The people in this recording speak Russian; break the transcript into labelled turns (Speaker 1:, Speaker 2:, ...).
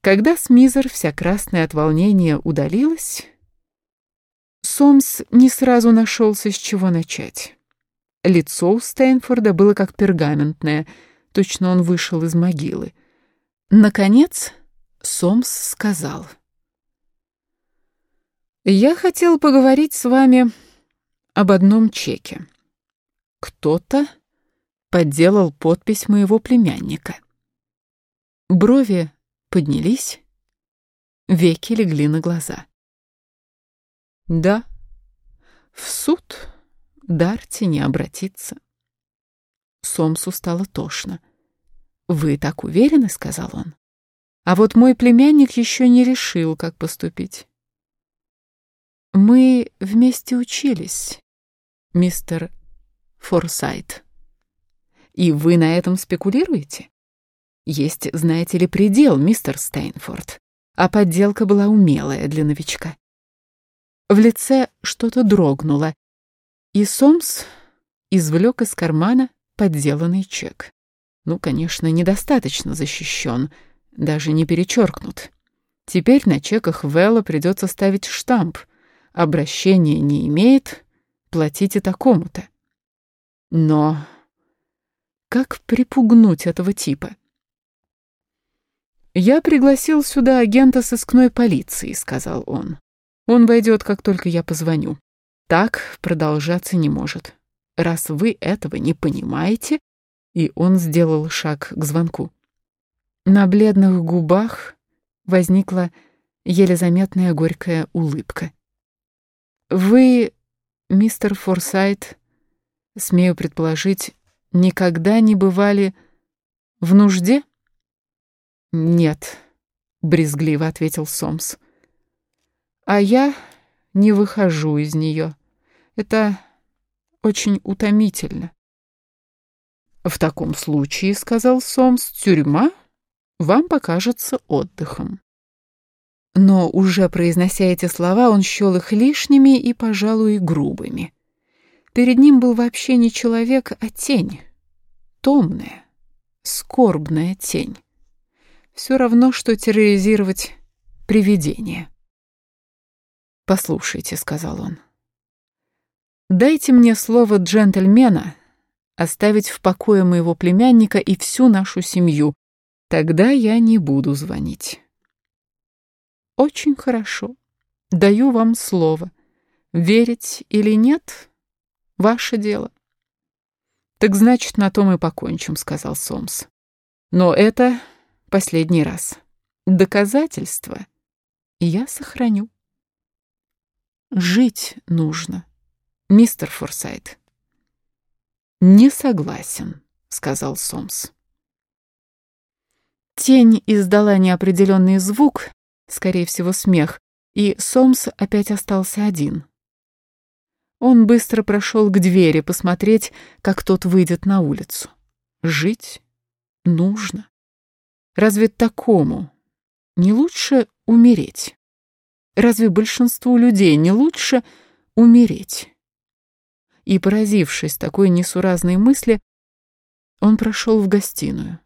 Speaker 1: Когда Смизер, вся красная от волнения, удалилась, Сомс не сразу нашелся, с чего начать. Лицо у Стейнфорда было как пергаментное, точно он вышел из могилы. Наконец Сомс сказал. «Я хотел поговорить с вами об одном чеке. Кто-то подделал подпись моего племянника». Брови поднялись, веки легли на глаза. «Да, в суд Дарти не обратиться». Сомсу стало тошно. «Вы так уверены?» — сказал он. «А вот мой племянник еще не решил, как поступить». «Мы вместе учились, мистер Форсайт. И вы на этом спекулируете? Есть, знаете ли, предел, мистер Стейнфорд. А подделка была умелая для новичка». В лице что-то дрогнуло, и Сомс извлек из кармана подделанный чек. Ну, конечно, недостаточно защищен, даже не перечеркнут. Теперь на чеках Вэлла придется ставить штамп. Обращения не имеет, платите такому-то. Но как припугнуть этого типа? «Я пригласил сюда агента сыскной полиции», — сказал он. «Он войдет, как только я позвоню. Так продолжаться не может. Раз вы этого не понимаете, и он сделал шаг к звонку. На бледных губах возникла еле заметная горькая улыбка. «Вы, мистер Форсайт, смею предположить, никогда не бывали в нужде?» «Нет», — брезгливо ответил Сомс. «А я не выхожу из нее. Это очень утомительно. «В таком случае, — сказал Сомс, — тюрьма вам покажется отдыхом». Но уже произнося эти слова, он счел их лишними и, пожалуй, грубыми. Перед ним был вообще не человек, а тень. Томная, скорбная тень. Все равно, что терроризировать привидение. «Послушайте», — сказал он, — «дайте мне слово джентльмена, оставить в покое моего племянника и всю нашу семью. Тогда я не буду звонить. Очень хорошо. Даю вам слово. Верить или нет — ваше дело. Так значит, на том и покончим, сказал Сомс. Но это последний раз. Доказательства я сохраню. Жить нужно, мистер Форсайт. «Не согласен», — сказал Сомс. Тень издала неопределенный звук, скорее всего, смех, и Сомс опять остался один. Он быстро прошел к двери посмотреть, как тот выйдет на улицу. Жить нужно. Разве такому не лучше умереть? Разве большинству людей не лучше умереть? и, поразившись такой несуразной мысли, он прошел в гостиную.